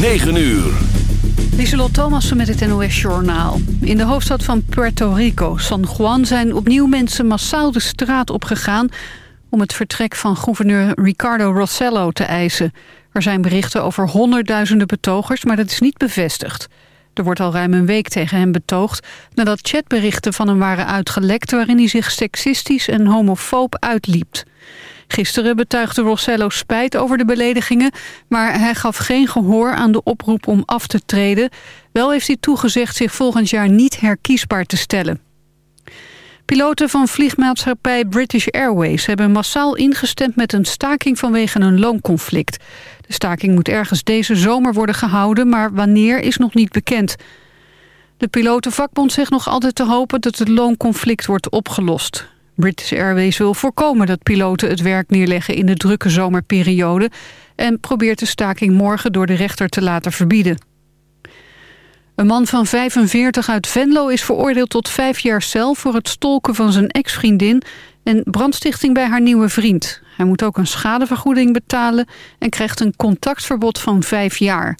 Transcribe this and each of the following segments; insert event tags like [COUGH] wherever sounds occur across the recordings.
9 uur. Lieselot Thomassen met het NOS-journaal. In de hoofdstad van Puerto Rico, San Juan, zijn opnieuw mensen massaal de straat opgegaan... om het vertrek van gouverneur Ricardo Rossello te eisen. Er zijn berichten over honderdduizenden betogers, maar dat is niet bevestigd. Er wordt al ruim een week tegen hem betoogd... nadat chatberichten van hem waren uitgelekt... waarin hij zich seksistisch en homofoob uitliept. Gisteren betuigde Rossello spijt over de beledigingen... maar hij gaf geen gehoor aan de oproep om af te treden. Wel heeft hij toegezegd zich volgend jaar niet herkiesbaar te stellen. Piloten van vliegmaatschappij British Airways hebben massaal ingestemd met een staking vanwege een loonconflict. De staking moet ergens deze zomer worden gehouden, maar wanneer is nog niet bekend. De pilotenvakbond zegt nog altijd te hopen dat het loonconflict wordt opgelost. British Airways wil voorkomen dat piloten het werk neerleggen in de drukke zomerperiode... en probeert de staking morgen door de rechter te laten verbieden. Een man van 45 uit Venlo is veroordeeld tot vijf jaar cel... voor het stolken van zijn ex-vriendin en brandstichting bij haar nieuwe vriend. Hij moet ook een schadevergoeding betalen... en krijgt een contactverbod van vijf jaar.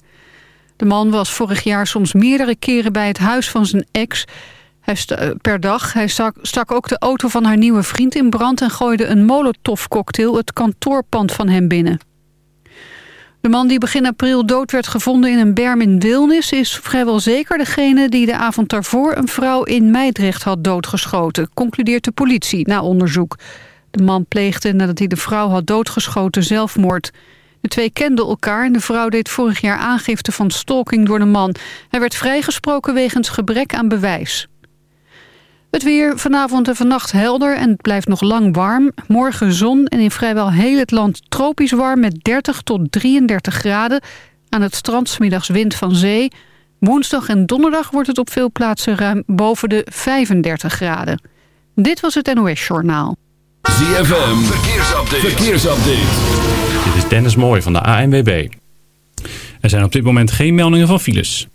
De man was vorig jaar soms meerdere keren bij het huis van zijn ex... Hij eh, per dag. Hij stak, stak ook de auto van haar nieuwe vriend in brand... en gooide een molotovcocktail het kantoorpand van hem binnen. De man die begin april dood werd gevonden in een berm in Wilnis... is vrijwel zeker degene die de avond daarvoor... een vrouw in Meidrecht had doodgeschoten, concludeert de politie na onderzoek. De man pleegde nadat hij de vrouw had doodgeschoten zelfmoord. De twee kenden elkaar en de vrouw deed vorig jaar aangifte van stalking door de man. Hij werd vrijgesproken wegens gebrek aan bewijs. Het weer vanavond en vannacht helder en het blijft nog lang warm. Morgen zon en in vrijwel heel het land tropisch warm met 30 tot 33 graden. Aan het strand smiddags wind van zee. Woensdag en donderdag wordt het op veel plaatsen ruim boven de 35 graden. Dit was het NOS Journaal. ZFM, verkeersupdate. verkeersupdate. Dit is Dennis Mooij van de ANWB. Er zijn op dit moment geen meldingen van files.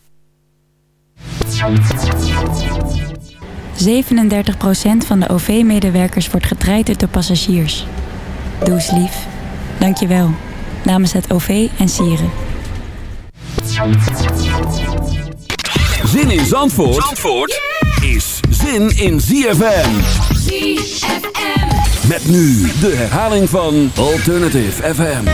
37% van de OV-medewerkers wordt getraind door passagiers. Doe eens lief. Dank je wel. Namens het OV en Sieren. Zin in Zandvoort, Zandvoort is zin in ZFM. ZFM. Met nu de herhaling van Alternative FM.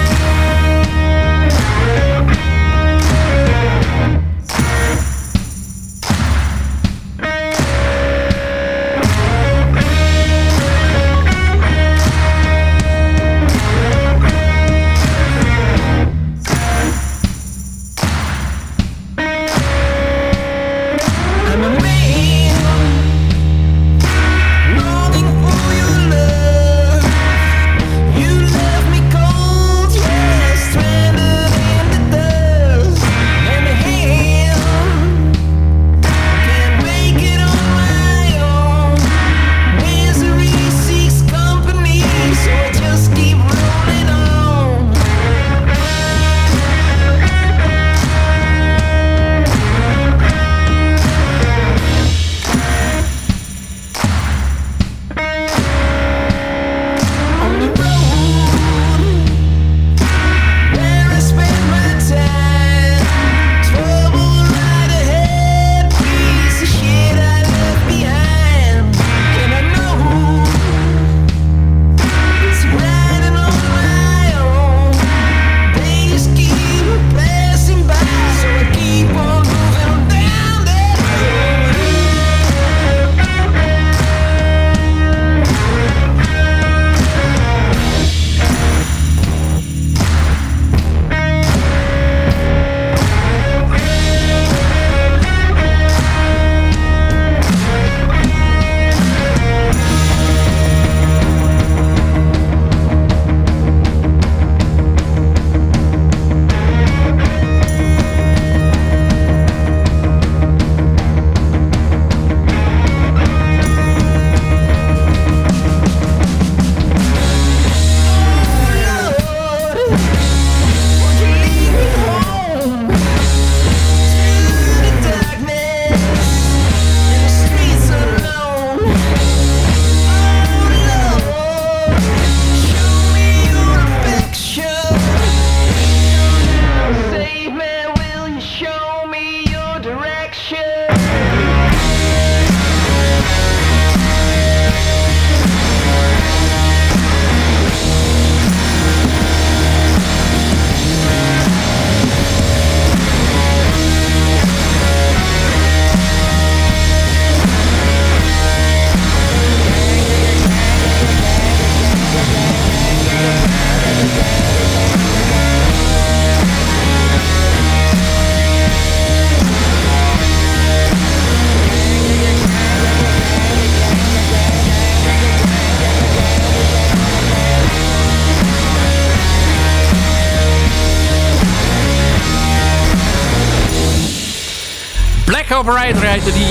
Die.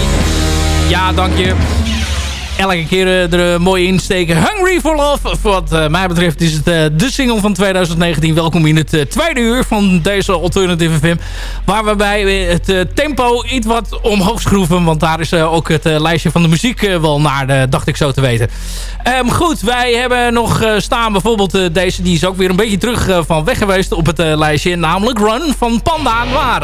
Ja, dank je. Elke keer er een mooie insteken. Hungry for Love. Wat mij betreft is het de single van 2019. Welkom in het tweede uur van deze Alternative FM. Waar we het tempo iets wat omhoog schroeven. Want daar is ook het lijstje van de muziek wel naar, dacht ik zo te weten. Um, goed, wij hebben nog staan bijvoorbeeld deze. Die is ook weer een beetje terug van weg geweest op het lijstje. Namelijk Run van Panda Noir.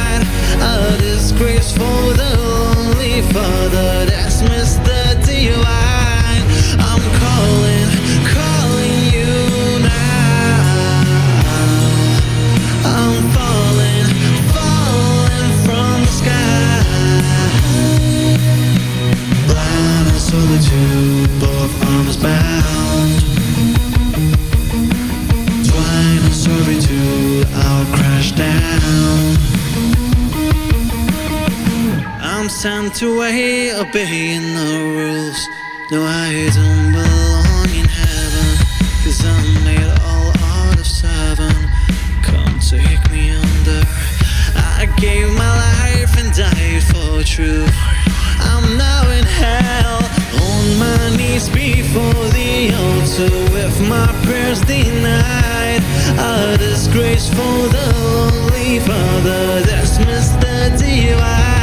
A disgrace for the father That's. Divine I'm calling, calling you now. I'm falling, falling from the sky. Blind both arms bound. Twine crash down I'm sent away, obeying the rules. No, I don't belong in heaven Cause I'm made all out of seven. Come take me under. I gave my life and died for truth. I'm now in hell On my knees before the altar. With my prayers denied A disgrace for the lonely father. That's Mr. Divine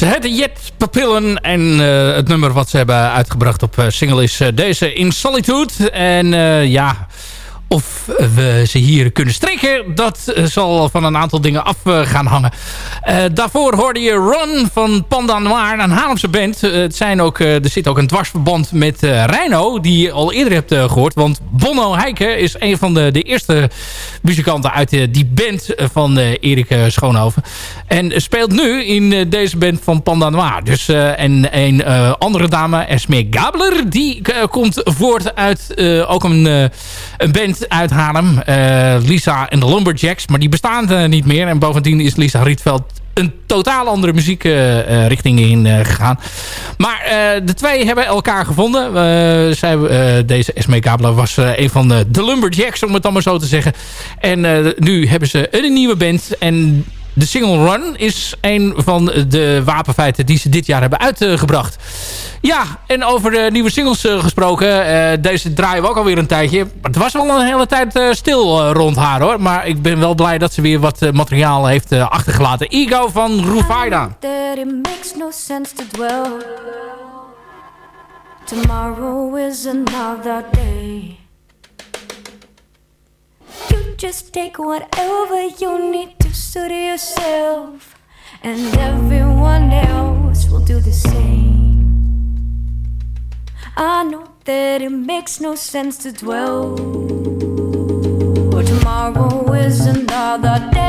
Ze heten Jet Papillen en eh, het nummer wat ze hebben uitgebracht op eh, single is eh, deze In Solitude. En ja, of we ze hier kunnen strikken, dat eh, zal van een aantal dingen af eh, gaan hangen. Eh, daarvoor hoorde je Run van Panda Noir, een Haarlemse band. Het zijn ook, er zit ook een dwarsverband met Reino, die je al eerder hebt eh, gehoord. Want Bonno Heike is een van de, de eerste muzikanten uit die band van Erik Schoonhoven. En speelt nu in deze band van Panda Noir. Dus, en een andere dame, Esme Gabler, die komt voort uit ook een, een band uit Haarlem. eh, Lisa en de Lumberjacks. Maar die bestaan eh, niet meer. En bovendien is Lisa Rietveld een totaal andere muziekrichting in eh, gegaan. Maar de twee hebben elkaar gevonden. Zij, deze Esme Gabler was een van de, de Lumberjacks, om het dan maar zo te zeggen. En nu hebben ze een nieuwe band. En De single Run is een van de wapenfeiten die ze dit jaar hebben uitgebracht. Ja, en over de nieuwe singles gesproken. deze draaien we ook alweer een tijdje. Het was wel een hele tijd stil rond haar hoor. Maar ik ben wel blij dat ze weer wat materiaal heeft achtergelaten. Ego van Rufaida. Tomorrow is another day. You just take whatever you need to yourself, and everyone else will do the same. I know that it makes no sense to dwell. Tomorrow is another day,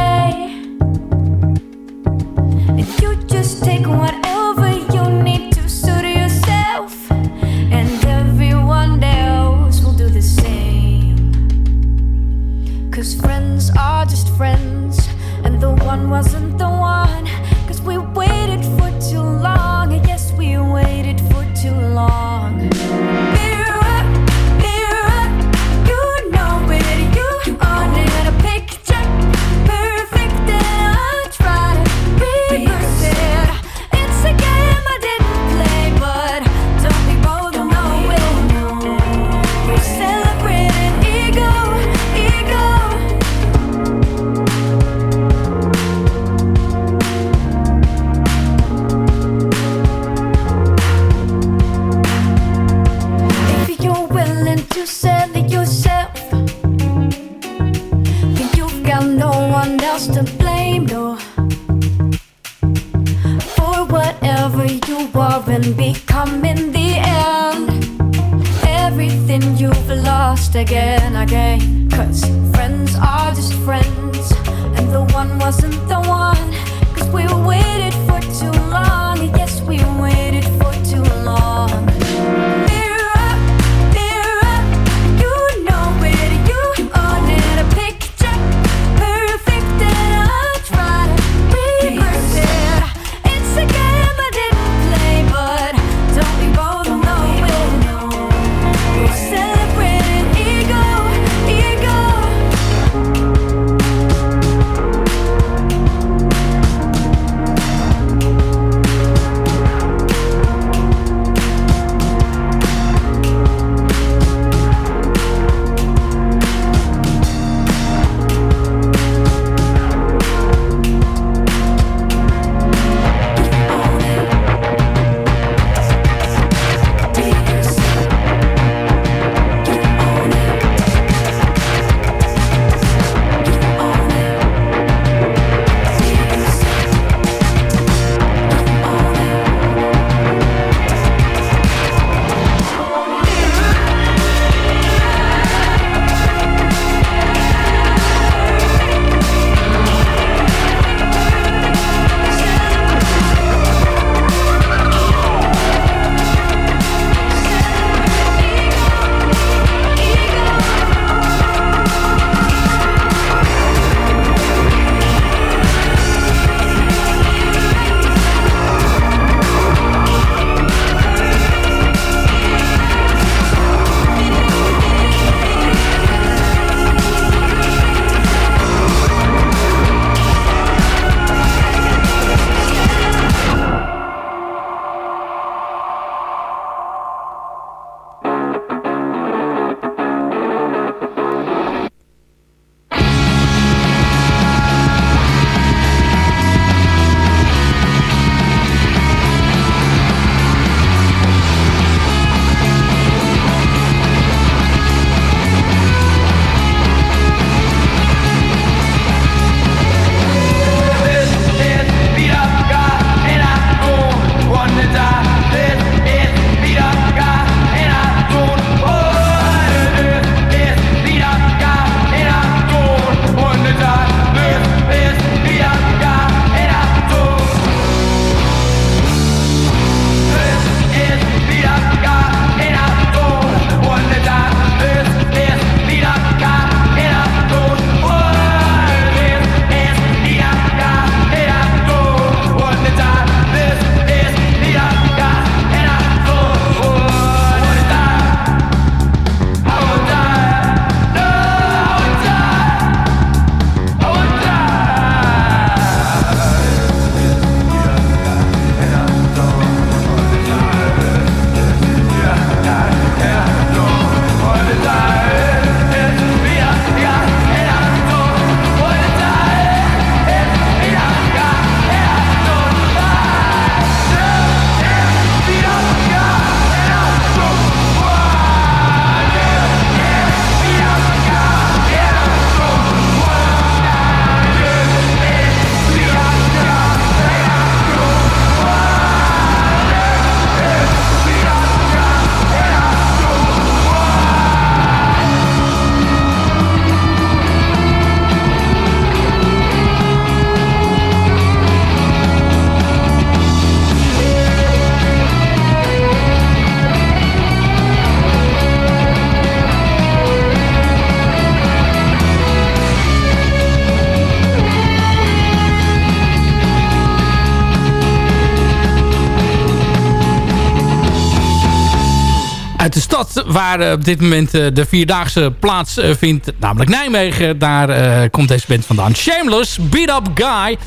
waar op dit moment de Vierdaagse plaats vindt. Namelijk Nijmegen. Daar komt deze band vandaan. Shameless, Beat Up Guy.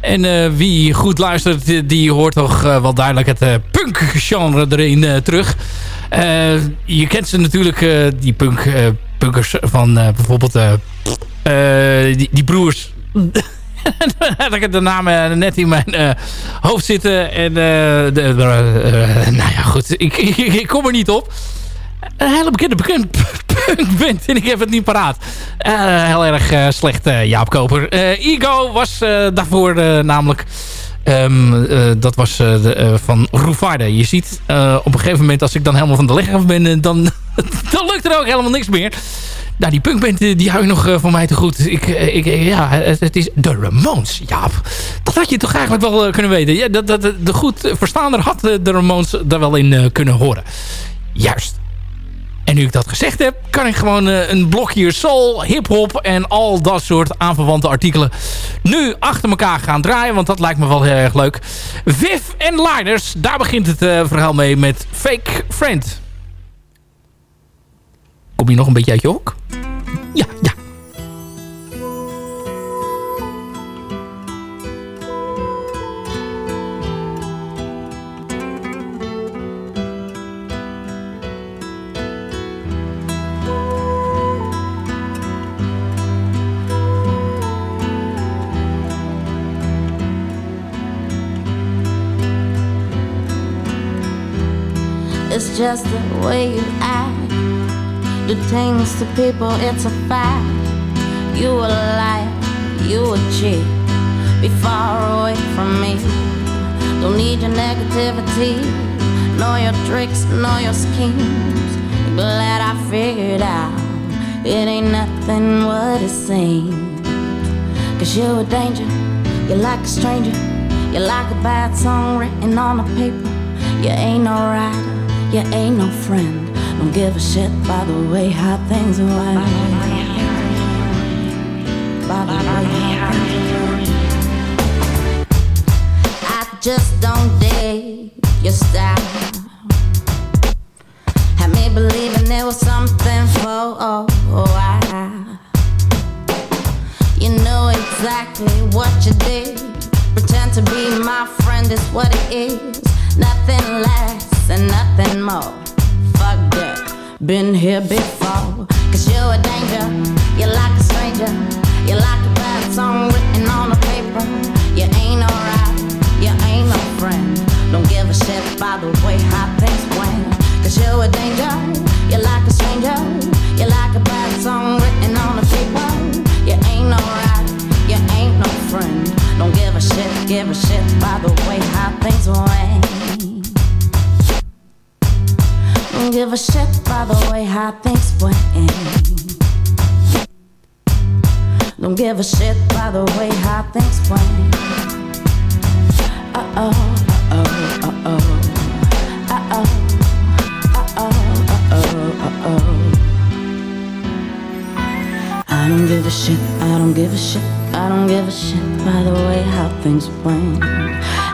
En wie goed luistert, die hoort toch wel duidelijk het punk-genre erin terug. je kent ze natuurlijk, die punk, punkers van bijvoorbeeld die, die broers... [LAUGHS] had ik de naam net in mijn hoofd zitten. En de, nou ja, goed. Ik, ik, kom er niet op. Een hele bekende punkband. En ik heb het niet paraat. heel erg slecht, Jaap Koper. Ego was daarvoor namelijk... Uh, dat was uh, de, uh, van Roevarde. Je ziet op een gegeven moment, als ik dan helemaal van de leg ben, dan, [LAUGHS] dan lukt er ook helemaal niks meer. Nou, die punkband die hou je nog uh, voor mij te goed. Ik, ik, ja, het, is de Ramones. Ja, dat had je toch eigenlijk wel kunnen weten. Ja, dat, dat, de goed verstaander had de Ramones daar wel in kunnen horen. Juist. En nu ik dat gezegd heb, kan ik gewoon uh, een blokje soul, hip-hop en al dat soort aanverwante artikelen nu achter elkaar gaan draaien. Want dat lijkt me wel heel erg leuk. Viv en Liners, daar begint het uh, verhaal mee met Fake Friend. Kom je nog een beetje uit je hok? Ja, ja. Just the way you act. Do things to people, it's a fact. You a liar, you a cheat. Be far away from me. Don't need your negativity, nor your tricks, nor your schemes. Glad I figured out it ain't nothing what it seems. Cause you a danger, you're like a stranger. You're like a bad song written on a paper. You ain't no rider you ain't no friend. Don't give a shit by the way how things went. By the way how things I just don't dig your style. Had me believing there was something for oh I. You know exactly what you did. Pretend to be my friend is what it is. Nothing less and nothing more. Fuck that, been here before. Cause you're a danger, you're like a stranger. You're like a bad song written on a paper. You ain't alright, you ain't no friend. Don't give a shit by the way how things went. Cause you're a danger, you're like a stranger. You're like a bad song written on a paper. You ain't alright, you ain't no friend. Don't give a shit, give a shit by the way how things went. Don't give a shit by the way how things went. Don't give a shit by the way how things went. Uh oh, uh oh, uh oh, uh oh, uh oh, uh oh, uh oh. I don't give a shit, I don't give a shit, I don't give a shit by the way how things went.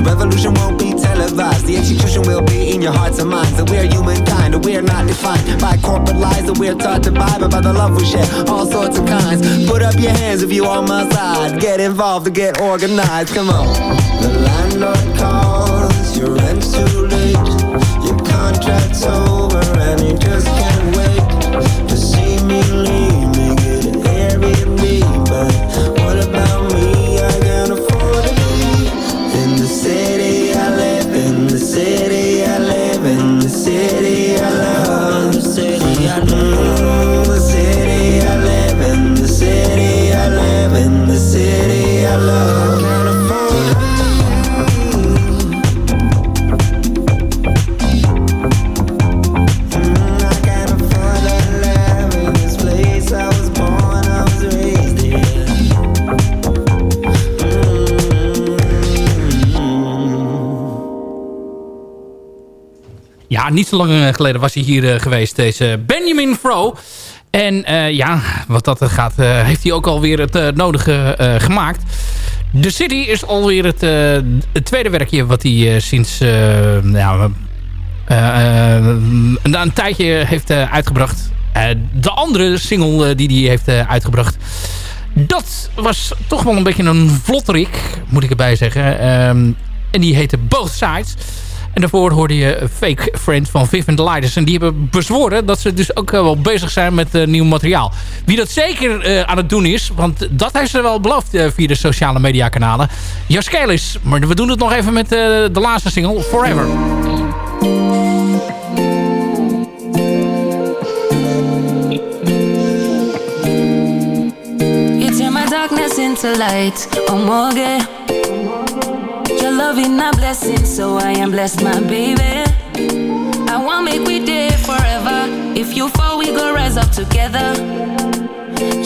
The revolution won't be televised, the execution will be in your hearts and minds. That we're humankind, that we're not defined by corporate lies that we're taught to buy, but by the love we share, all sorts of kinds. Put up your hands if you on my side. Get involved to get organized. Come on. The landlord calls, your rent's too late. Your contract's over and you just Lang eh, geleden was hij hier eh, geweest, deze Benjamin Fro. En eh, ja, wat dat gaat, heeft hij ook alweer het nodige gemaakt. The City is alweer het, het tweede werkje wat hij sinds eh, een, tijdje heeft uitgebracht. De andere single die hij heeft uitgebracht... Dat was toch wel een beetje een vlotterik, moet ik erbij zeggen. Ehm, en die heette Both Sides. En daarvoor hoorde je Fake Friend van Viv and Lighters. En die hebben bezworen dat ze dus ook eh, wel bezig zijn met eh, nieuw materiaal. Wie dat zeker eh, aan het doen is, want dat heeft ze wel beloofd via de sociale media kanalen. Jaskelis. Maar we doen het nog even met de laatste single, Forever. Into light, oh. Love a blessing, so I am blessed, my baby. I want make we day forever. If you fall, we go rise up together.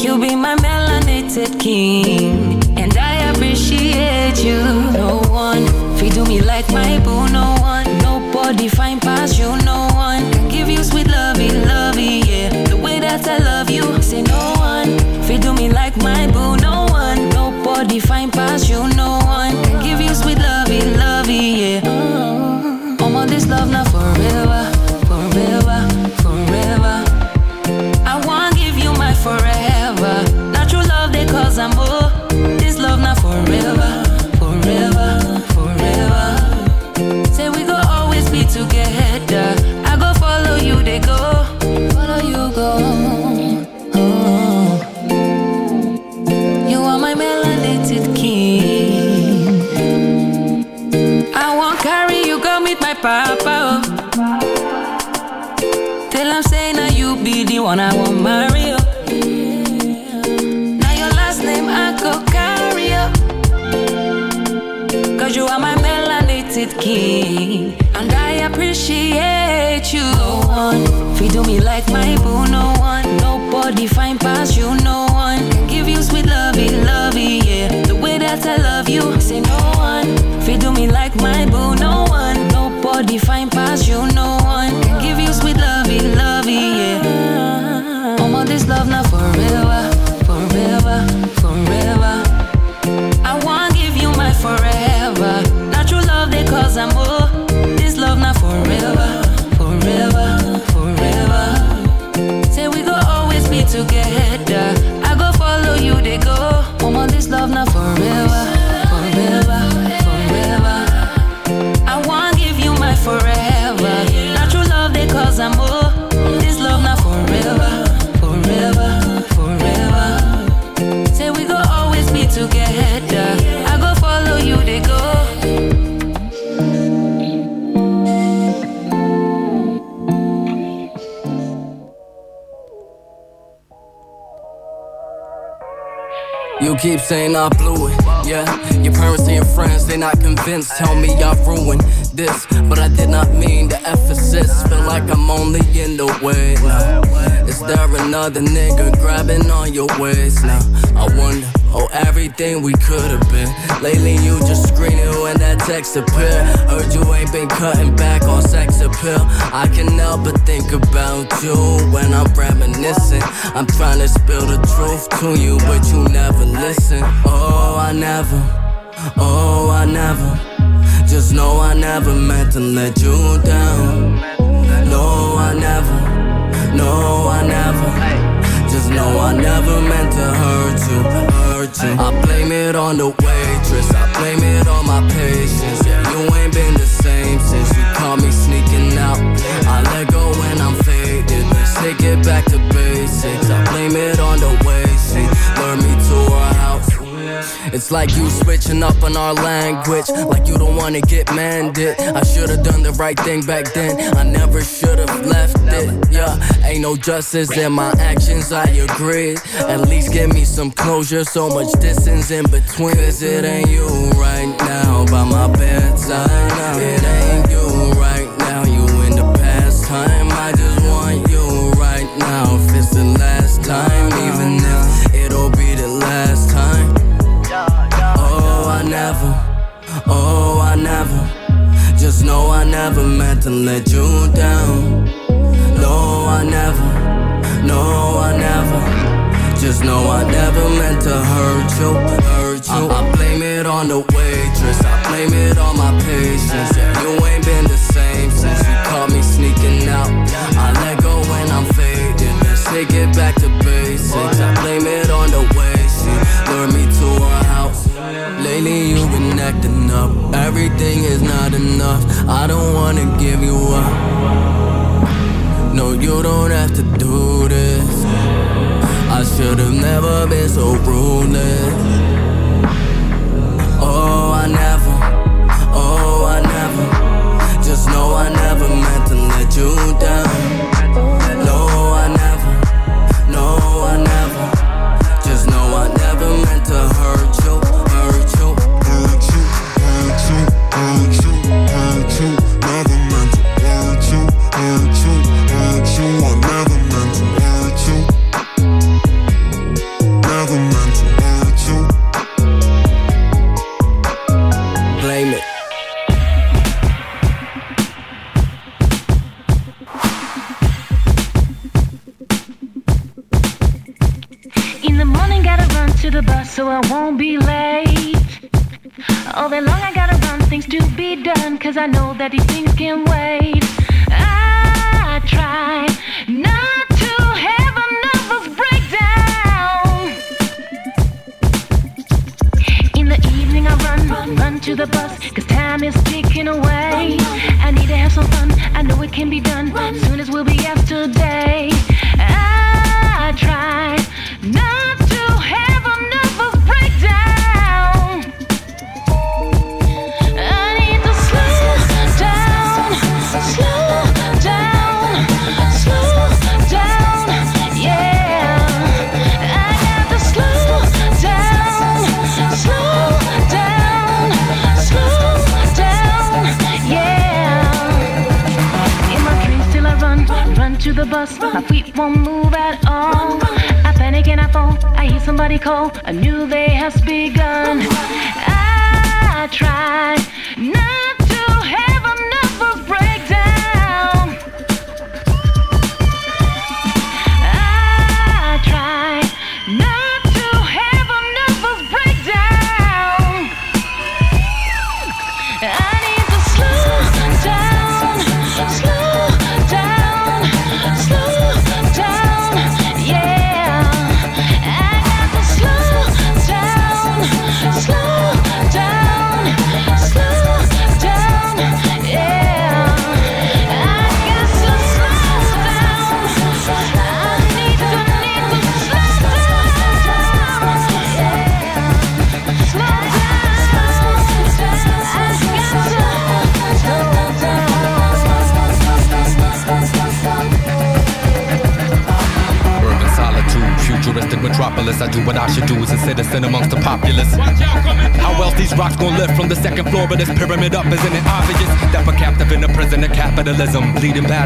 You be my melanated king, and I appreciate you. No one feed do me like my boo. No one, nobody find past you. No one can give you sweet lovey, lovey, yeah. The way that I love you, say no one feed do me like my boo. No one, nobody find past you. Papa. oh. Till I'm saying now you be the one I want marry. oh. Now your last name I go carry. oh. Cause you are my melanated king. And I appreciate you. No one feed me like my boo. No one, nobody find past you. No one can give you sweet lovey, lovey, yeah. The way that I cause you know saying I blew it, yeah. Your parents and your friends, they not convinced. Tell me I ruined this, but I did not mean the emphasis. Feel like I'm only in the way now. Is there another nigga grabbing on your waist now? I wonder. Oh, everything we could have been. Lately, you just screening when that text appear. Heard you ain't been cutting back on sex appeal. I can help but think about you when I'm reminiscing. I'm trying to spill the truth to you, but you never listen. Oh, I never. Oh, I never. Just know I never meant to let you down. No, I never. No, I never. Just know I never meant to hurt you hurt I blame it on the waitress, I blame it on my patience. Yeah, you ain't been the same since you caught me sneaking out. I let go when I'm faded, let's take it back to basics. I blame it on the way It's like you switching up on our language, like you don't wanna get mended. I should've done the right thing back then, I never should've left it. Yeah, ain't no justice in my actions, I agree. At least give me some closure, so much distance in between. Cause it ain't you right now by my bedside. It ain't Know I never meant to let you down. No, I never, no, I never. Just know I never meant to hurt you, hurt you. I, I blame it on the waitress, I blame it on my patience. Yeah, you ain't been the same since you caught me sneaking out. I let go when I'm faded. Let's take it back to basics. I blame it on the way she lured me to her house. Lately you've been acting up. Everything is not enough. I don't wanna give you up. No, you don't have to do this. I should've never been so ruthless. Oh, I never, oh, I never. Just know I never meant to let you down.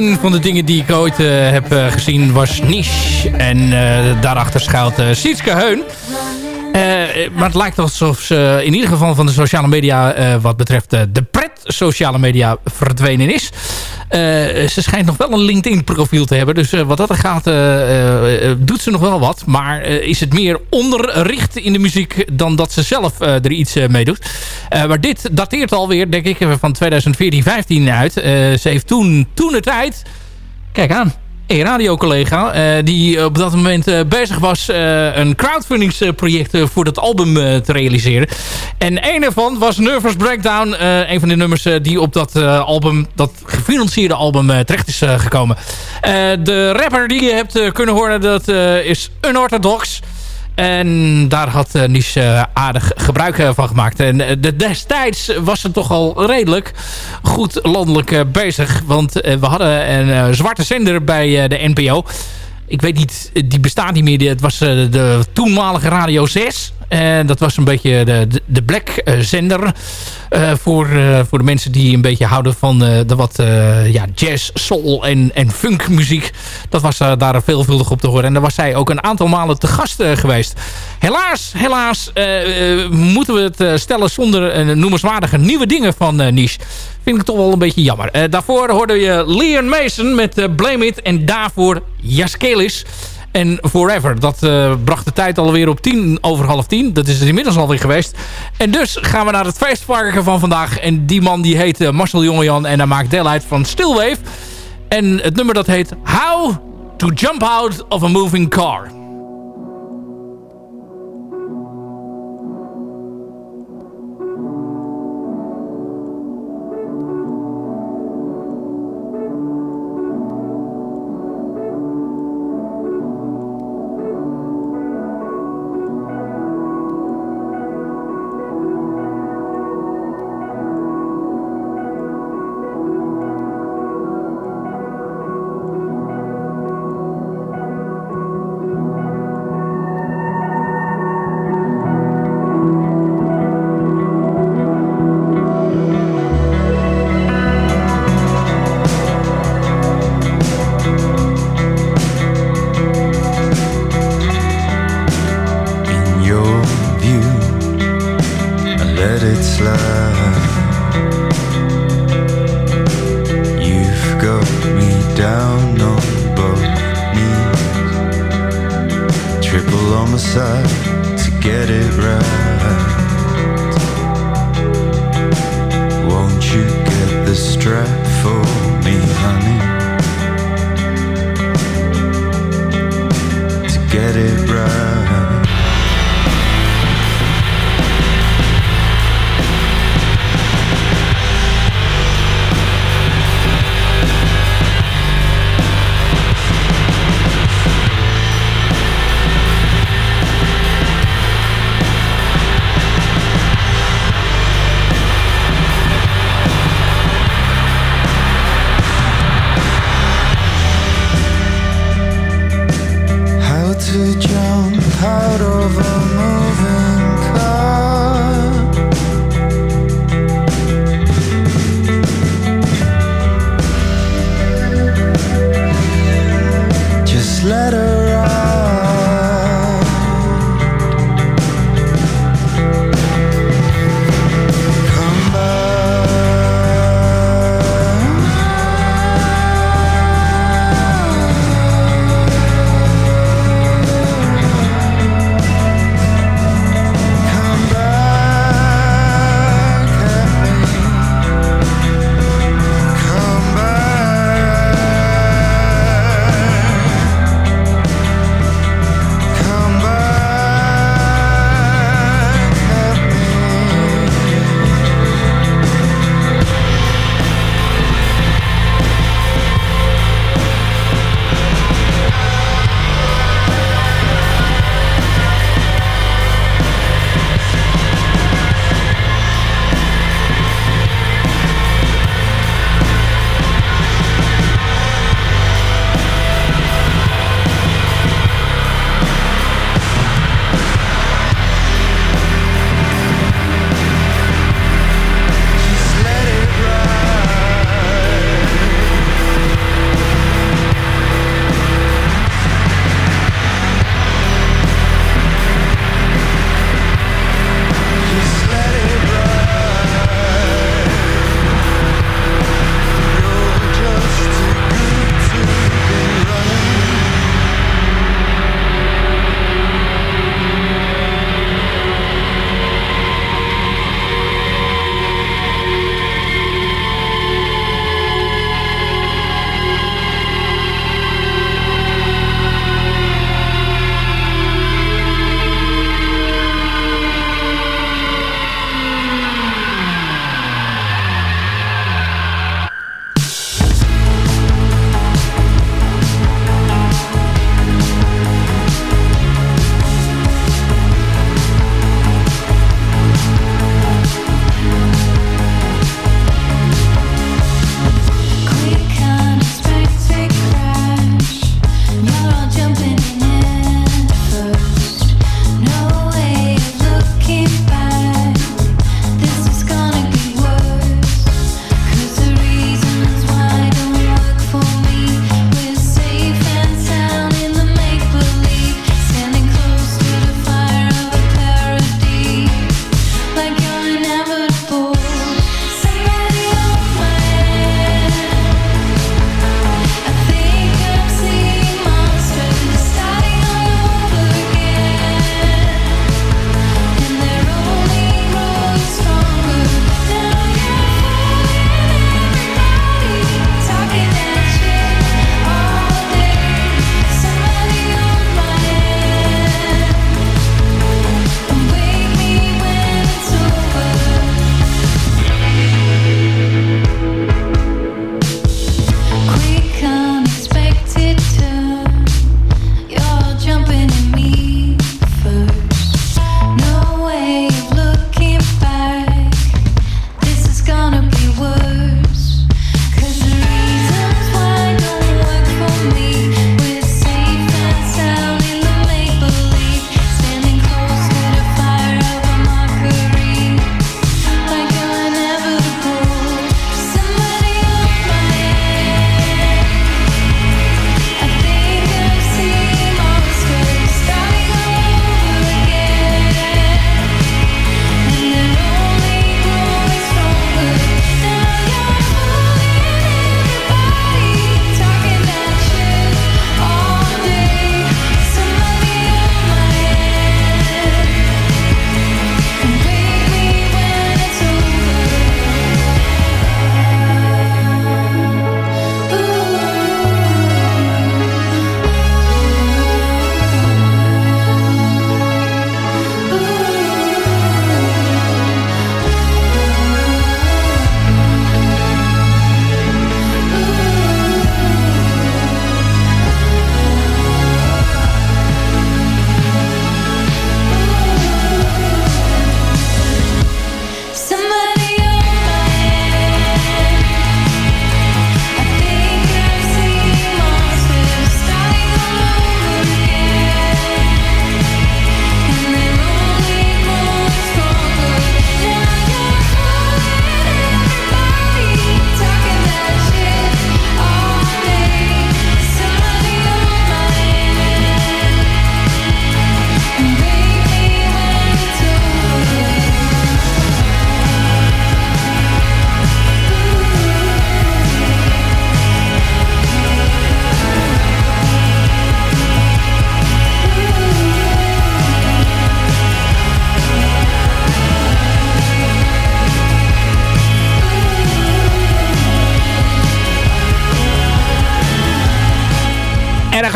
Een van de dingen die ik ooit eh, heb eh, gezien was Niche. En eh, daarachter schuilt uh, Sietske Heun. maar het lijkt alsof ze in ieder geval van de sociale media... wat betreft de pret sociale media verdwenen is. Ze schijnt nog wel een LinkedIn profiel te hebben. Dus wat dat er gaat, doet ze nog wel wat. Maar is het meer onderricht in de muziek... dan dat ze zelf er iets mee doet. maar dit dateert alweer, denk ik, van 2014-15 uit. ze heeft toen, toen de tijd... Kijk aan een radiocollega uh, die op dat moment uh, bezig was een crowdfundingsproject voor dat album te realiseren. En een ervan was Nervous Breakdown, een van de nummers die op dat album, dat gefinancierde album terecht is gekomen. de rapper die je hebt kunnen horen, dat is Unorthodox. En daar had uh, Nies uh, aardig gebruik uh, van gemaakt. En de, destijds was het toch al redelijk goed landelijk bezig. Want we hadden een zwarte zender bij de NPO. Ik weet niet, die bestaat niet meer. Het was de toenmalige Radio 6. En dat was een beetje de, de black zender. Uh, voor, uh, voor de mensen die een beetje houden van de wat ja, jazz, soul en, en funk muziek. Dat was daar veelvuldig op te horen. En daar was zij ook een aantal malen te gast geweest. Helaas, helaas moeten we het stellen zonder noemenswaardige nieuwe dingen van Niche. Vind ik toch wel een beetje jammer. daarvoor hoorde je Leon Mason met Blame It. En daarvoor Jaskelis en Forever. Dat uh, bracht de tijd alweer op tien over half tien. Dat is het inmiddels alweer geweest. En dus gaan we naar het feestvarken van vandaag. En die man die heet uh, Marcel Jongejan. En hij maakt deel uit van Stillwave. En het nummer dat heet How to jump out of a moving car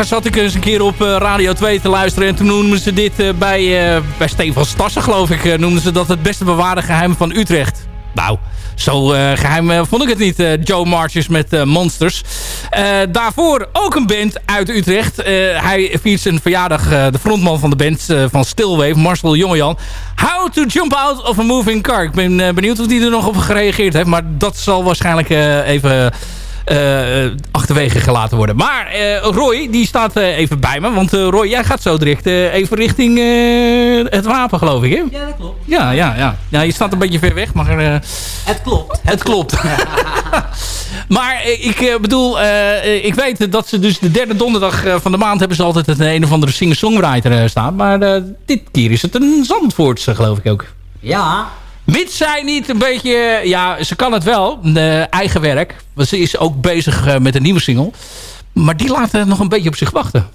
zat ik eens een keer op eh, Radio 2 te luisteren. En toen noemden ze dit eh, bij, uh, bij Stefan Stassen, geloof ik. noemden ze dat het beste bewaarde geheim van Utrecht. Nou, zo geheim vond ik het niet. Joe Marches met Monsters. daarvoor ook een band uit Utrecht. hij viert zijn verjaardag. de frontman van de band van Stillwave, Marcel Jongejan. How to jump out of a moving car. Ik ben benieuwd of hij er nog op gereageerd heeft. Maar dat zal waarschijnlijk even achterwege gelaten worden. Maar uh, Roy, die staat uh, even bij me. Want Roy, jij gaat zo direct even richting het wapen, geloof ik, hè? Ja, dat klopt. Ja, ja, ja. ja je staat een beetje ver weg, maar... het klopt. Het klopt. [LAUGHS] maar ik bedoel, ik weet dat ze dus de derde donderdag van de maand... hebben ze altijd een, een of andere singer-songwriter staan. Maar dit keer is het een Zandvoortse, geloof ik ook. Ja, Mits zij niet een beetje... Ja, ze kan het wel. De eigen werk. Want ze is ook bezig eh, met een nieuwe single. Maar die laat nog een beetje op zich wachten.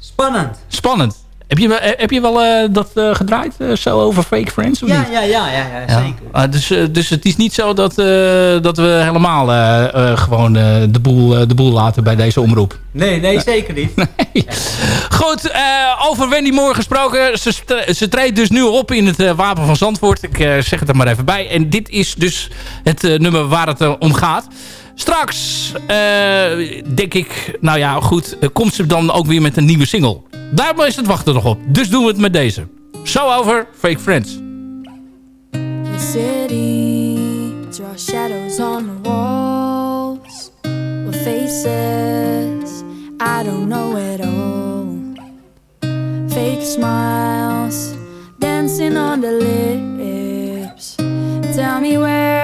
Spannend. Spannend. Heb je, eh, heb je wel uh, dat uh, gedraaid, uh, zo over Fake Friends? Of ja, niet? ja, ja, ja, ja, zeker. Ah, dus, dus het is niet zo dat, dat we helemaal gewoon de, boel, de boel laten bij deze omroep. Nee, nee, zeker niet. [LAUGHS] Nee. Goed, over Wendy Moore gesproken. Ze, ze treedt dus nu op in het Wapen van Zandvoort. Ik zeg het er maar even bij. En dit is dus het nummer waar het om gaat. Straks denk ik, nou ja, goed, komt ze dan ook weer met een nieuwe single. Daar is het wachten nog op. Dus doen we het met deze. Zo over Fake Friends. The city draw shadows on the walls With faces I don't know at all Fake smiles dancing on the lips Tell me where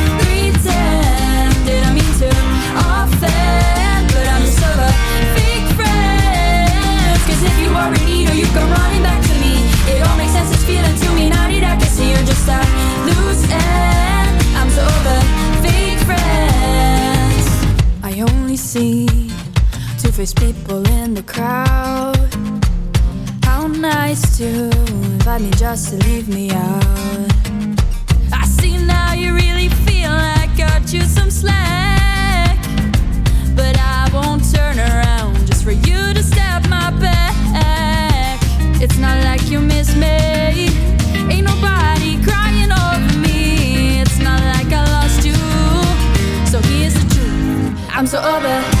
you come running back to me. It all makes sense, it's feeling to me. Now that I can see you're just a loose end. I'm so over fake friends. I only see two-faced people in the crowd. How nice to invite me just to leave me out. I see now you really feel like I cut you some slack. But I won't turn around just for you to stab my back. It's not like you miss me. Ain't nobody crying over me. It's not like I lost you. So here's the truth. I'm so over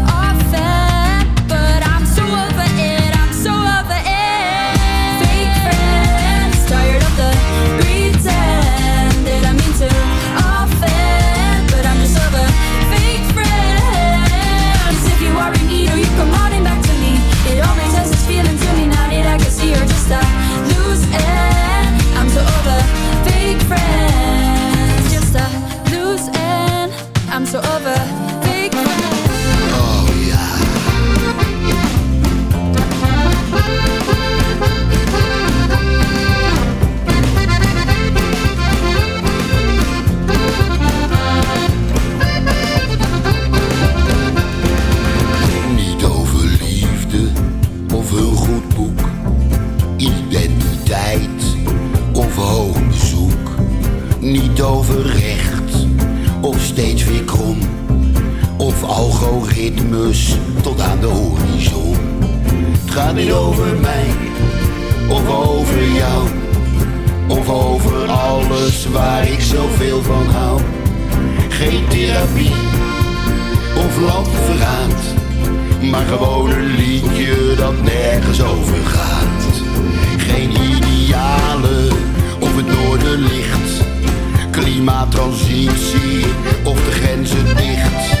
ritmes tot aan de horizon. Het gaat niet over mij of over jou. Of over alles waar ik zoveel van hou. Geen therapie of landverraad. Maar gewoon een liedje dat nergens over gaat. Geen idealen of het noorden licht. Klimaattransitie of de grenzen dicht.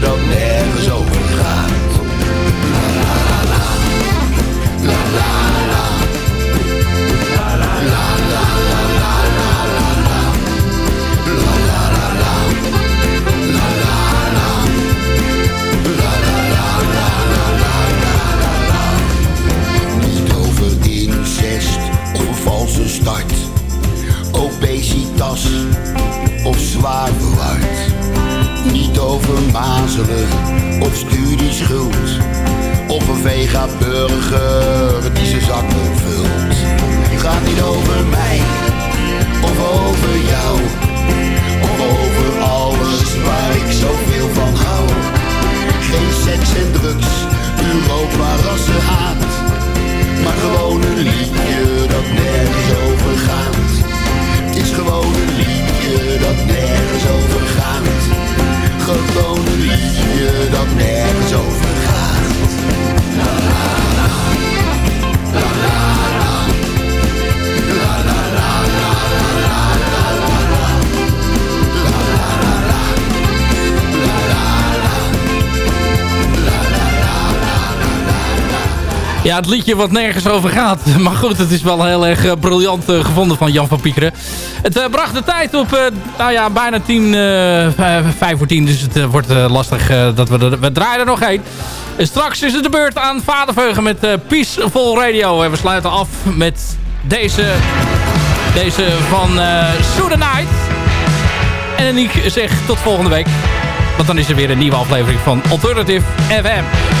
het liedje wat nergens over gaat. [LAUGHS] Maar goed, het is wel heel erg eh, briljant eh, gevonden van Jan van Piekeren. Het eh, bracht de tijd op, nou ja, bijna tien, eh, vijf, vijf voor tien. Dus het wordt lastig dat we. We draaien er nog één. En straks is het de beurt aan Vaderveugen met Peaceful Radio. En we sluiten af met deze, deze van Soothe Night. En ik zeg tot volgende week. Want dan is er weer een nieuwe aflevering van Alternative FM.